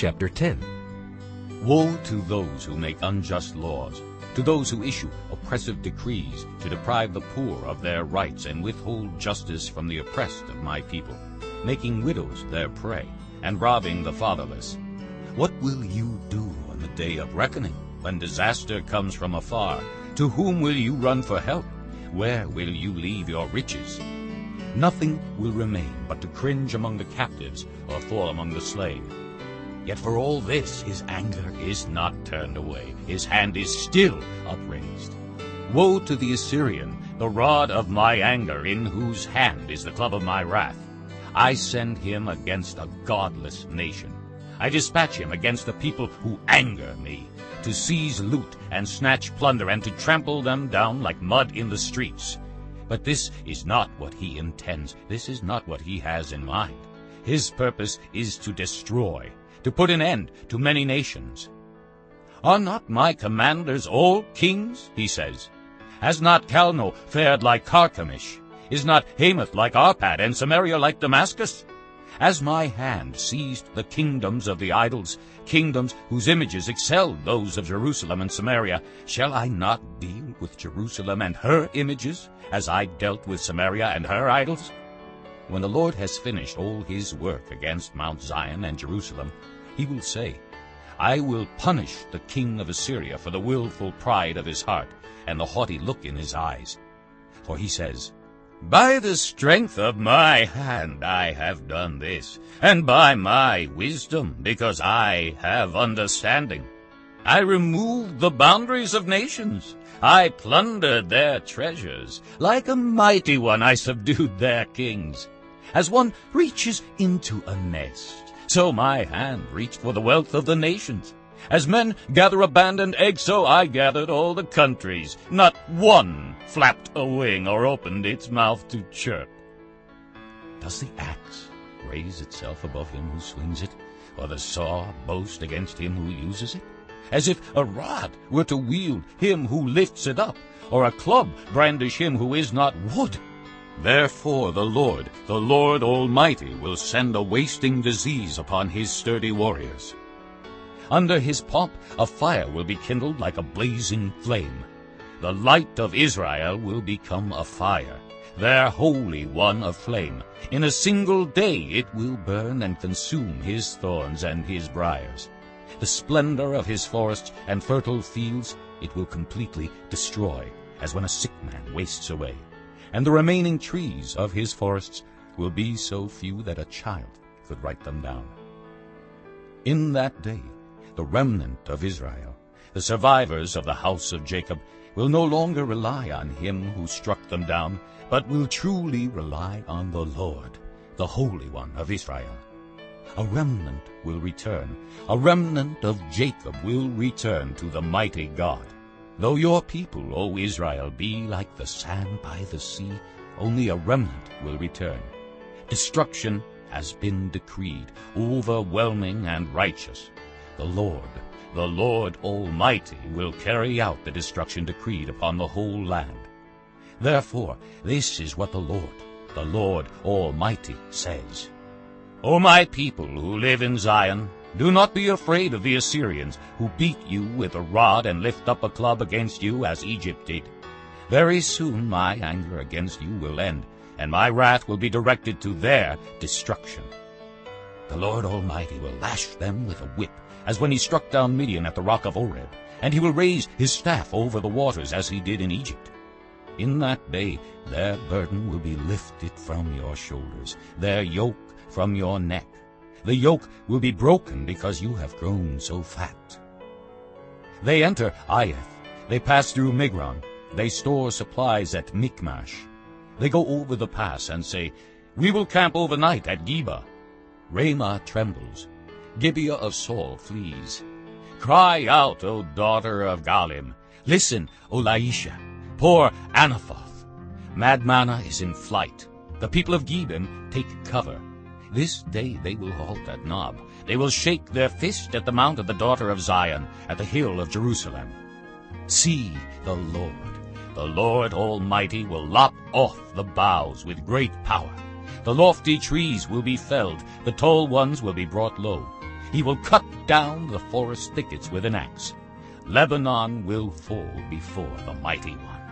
chapter 10. Woe to those who make unjust laws, to those who issue oppressive decrees to deprive the poor of their rights and withhold justice from the oppressed of my people, making widows their prey and robbing the fatherless. What will you do on the day of reckoning, when disaster comes from afar? To whom will you run for help? Where will you leave your riches? Nothing will remain but to cringe among the captives or fall among the slain. Yet for all this his anger is not turned away, his hand is still upraised. Woe to the Assyrian, the rod of my anger, in whose hand is the club of my wrath. I send him against a godless nation. I dispatch him against the people who anger me, to seize loot and snatch plunder and to trample them down like mud in the streets. But this is not what he intends. This is not what he has in mind. His purpose is to destroy, to put an end to many nations. Are not my commanders all kings? he says. Has not Calno fared like Carchemish? Is not Hamath like Arpad, and Samaria like Damascus? As my hand seized the kingdoms of the idols, kingdoms whose images excelled those of Jerusalem and Samaria, shall I not deal with Jerusalem and her images, as I dealt with Samaria and her idols? When the Lord has finished all his work against Mount Zion and Jerusalem, he will say, I will punish the king of Assyria for the willful pride of his heart and the haughty look in his eyes. For he says, By the strength of my hand I have done this, and by my wisdom, because I have understanding. I removed the boundaries of nations. I plundered their treasures. Like a mighty one I subdued their kings. As one reaches into a nest, so my hand reached for the wealth of the nations. As men gather abandoned eggs, so I gathered all the countries. Not one flapped a wing or opened its mouth to chirp. Does the axe raise itself above him who swings it, or the saw boast against him who uses it? As if a rod were to wield him who lifts it up, or a club brandish him who is not wood. Therefore the Lord, the Lord Almighty, will send a wasting disease upon his sturdy warriors. Under his pomp a fire will be kindled like a blazing flame. The light of Israel will become a fire, their holy one a flame. In a single day it will burn and consume his thorns and his briars. The splendor of his forests and fertile fields it will completely destroy, as when a sick man wastes away and the remaining trees of his forests will be so few that a child could write them down. In that day, the remnant of Israel, the survivors of the house of Jacob, will no longer rely on him who struck them down, but will truly rely on the Lord, the Holy One of Israel. A remnant will return, a remnant of Jacob will return to the mighty God. Though your people, O Israel, be like the sand by the sea, only a remnant will return. Destruction has been decreed, overwhelming and righteous. The Lord, the Lord Almighty, will carry out the destruction decreed upon the whole land. Therefore, this is what the Lord, the Lord Almighty, says. O my people who live in Zion, do not be afraid of the Assyrians, who beat you with a rod and lift up a club against you as Egypt did. Very soon my anger against you will end, and my wrath will be directed to their destruction. The Lord Almighty will lash them with a whip, as when he struck down Midian at the rock of Oreb, and he will raise his staff over the waters as he did in Egypt. In that day their burden will be lifted from your shoulders, their yoke from your neck. The yoke will be broken because you have grown so fat. They enter Aiath. They pass through Migron. They store supplies at Mikmash. They go over the pass and say, We will camp overnight at Geba. Ramah trembles. Gibeah of Saul flees. Cry out, O daughter of Galim. Listen, O Laishah. Poor Anathoth. Madmenah is in flight. The people of Gebim take cover. This day they will halt at Nob. They will shake their fist at the mount of the daughter of Zion, at the hill of Jerusalem. See the Lord. The Lord Almighty will lop off the boughs with great power. The lofty trees will be felled, the tall ones will be brought low. He will cut down the forest thickets with an axe. Lebanon will fall before the mighty one.